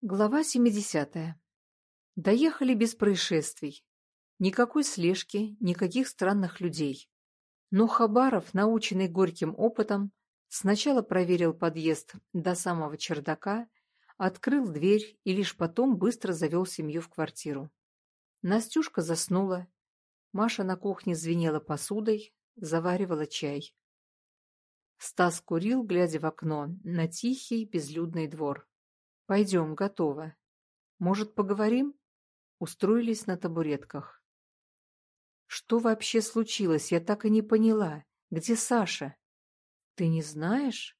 Глава 70. Доехали без происшествий. Никакой слежки, никаких странных людей. Но Хабаров, наученный горьким опытом, сначала проверил подъезд до самого чердака, открыл дверь и лишь потом быстро завел семью в квартиру. Настюшка заснула. Маша на кухне звенела посудой, заваривала чай. Стас курил, глядя в окно, на тихий безлюдный двор. Пойдем, готово. Может, поговорим? Устроились на табуретках. Что вообще случилось, я так и не поняла. Где Саша? Ты не знаешь?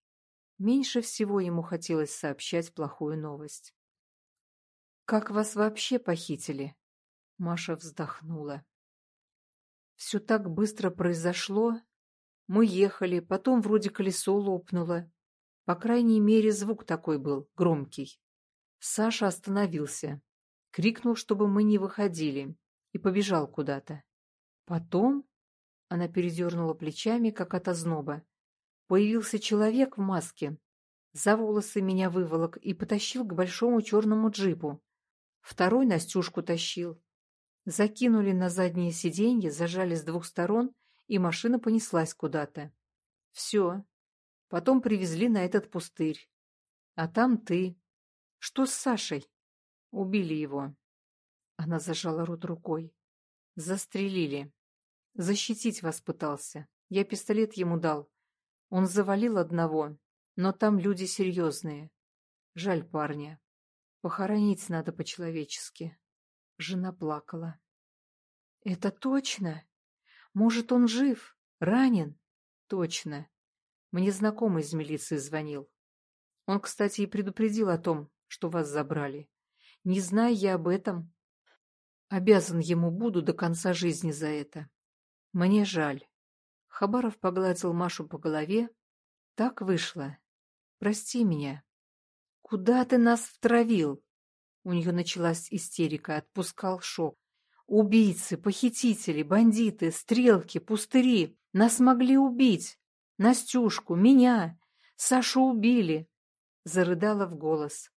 Меньше всего ему хотелось сообщать плохую новость. Как вас вообще похитили? Маша вздохнула. Все так быстро произошло. Мы ехали, потом вроде колесо лопнуло. По крайней мере, звук такой был, громкий. Саша остановился, крикнул, чтобы мы не выходили, и побежал куда-то. Потом она передернула плечами, как от озноба. Появился человек в маске, за волосы меня выволок и потащил к большому черному джипу. Второй Настюшку тащил. Закинули на заднее сиденье, зажали с двух сторон, и машина понеслась куда-то. Все, Потом привезли на этот пустырь. А там ты. Что с Сашей? Убили его. Она зажала рот рукой. Застрелили. Защитить вас пытался. Я пистолет ему дал. Он завалил одного, но там люди серьезные. Жаль парня. Похоронить надо по-человечески. Жена плакала. Это точно? Может, он жив? Ранен? Точно. Мне знакомый из милиции звонил. Он, кстати, и предупредил о том, что вас забрали. Не зная я об этом, обязан ему буду до конца жизни за это. Мне жаль. Хабаров погладил Машу по голове. Так вышло. Прости меня. Куда ты нас втравил? У нее началась истерика, отпускал шок. Убийцы, похитители, бандиты, стрелки, пустыри. Нас могли убить. Настюшку, меня, Сашу убили!» Зарыдала в голос.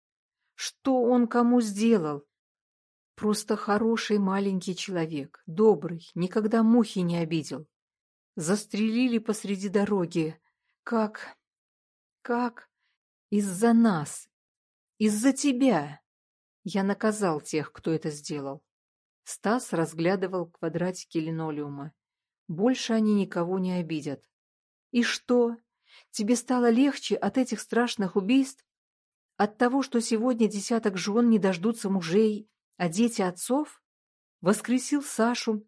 «Что он кому сделал?» «Просто хороший маленький человек, добрый, никогда мухи не обидел. Застрелили посреди дороги. Как? Как? Из-за нас. Из-за тебя. Я наказал тех, кто это сделал. Стас разглядывал квадратики линолеума. Больше они никого не обидят. И что? Тебе стало легче от этих страшных убийств? От того, что сегодня десяток жен не дождутся мужей, а дети отцов? Воскресил Сашу?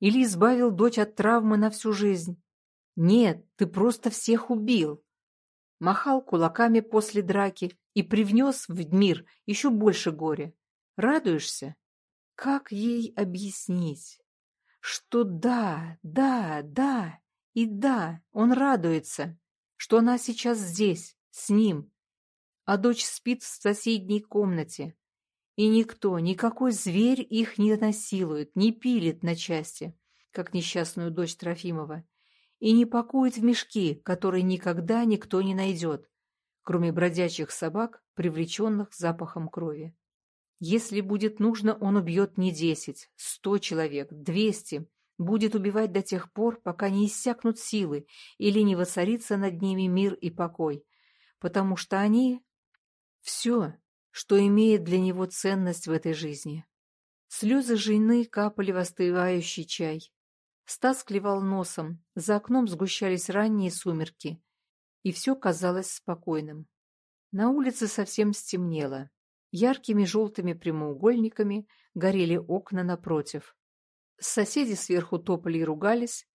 Или избавил дочь от травмы на всю жизнь? Нет, ты просто всех убил. Махал кулаками после драки и привнес в мир еще больше горя. Радуешься? Как ей объяснить? Что да, да, да, и да, он радуется, что она сейчас здесь, с ним, а дочь спит в соседней комнате. И никто, никакой зверь их не насилует, не пилит на части, как несчастную дочь Трофимова, и не пакует в мешки, которые никогда никто не найдет, кроме бродячих собак, привлеченных запахом крови. Если будет нужно, он убьет не десять, сто человек, двести, будет убивать до тех пор, пока не иссякнут силы или не воцарится над ними мир и покой, потому что они — все, что имеет для него ценность в этой жизни. Слезы жены капали в остывающий чай. Стас клевал носом, за окном сгущались ранние сумерки, и все казалось спокойным. На улице совсем стемнело. Яркими желтыми прямоугольниками горели окна напротив. Соседи сверху топали и ругались,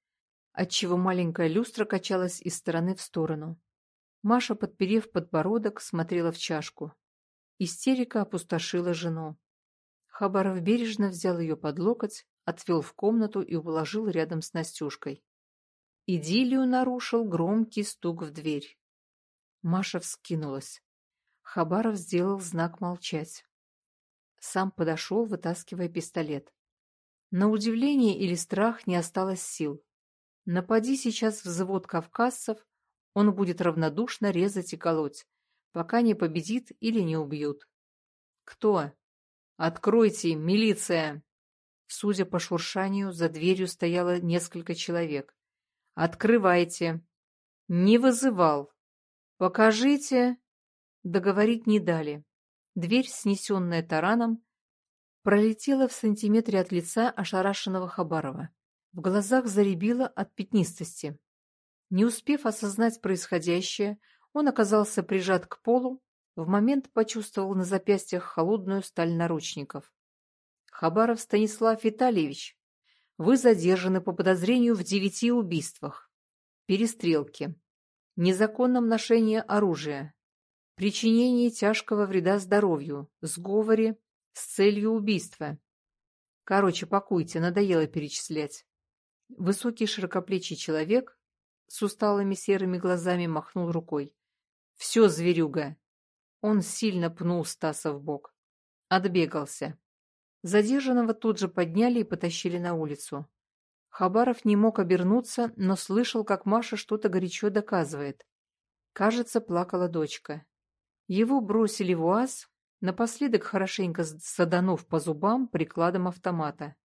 отчего маленькая люстра качалась из стороны в сторону. Маша, подперев подбородок, смотрела в чашку. Истерика опустошила жену. Хабаров бережно взял ее под локоть, отвел в комнату и уложил рядом с Настюшкой. Идиллию нарушил громкий стук в дверь. Маша вскинулась. Хабаров сделал знак молчать. Сам подошел, вытаскивая пистолет. На удивление или страх не осталось сил. Напади сейчас взвод кавказцев, он будет равнодушно резать и колоть, пока не победит или не убьют. «Кто?» «Откройте, милиция!» Судя по шуршанию, за дверью стояло несколько человек. «Открывайте!» «Не вызывал!» «Покажите!» Договорить не дали. Дверь, снесенная тараном, пролетела в сантиметре от лица ошарашенного Хабарова. В глазах заребило от пятнистости. Не успев осознать происходящее, он оказался прижат к полу, в момент почувствовал на запястьях холодную сталь наручников. «Хабаров Станислав Витальевич, вы задержаны по подозрению в девяти убийствах, перестрелке, незаконном ношении оружия, причинении тяжкого вреда здоровью, сговоре с целью убийства. Короче, пакуйте, надоело перечислять». Высокий широкоплечий человек с усталыми серыми глазами махнул рукой. «Все, зверюга!» Он сильно пнул Стаса в бок. Отбегался. Задержанного тут же подняли и потащили на улицу. Хабаров не мог обернуться, но слышал, как Маша что-то горячо доказывает. Кажется, плакала дочка. Его бросили в УАЗ, напоследок хорошенько саданув по зубам прикладом автомата.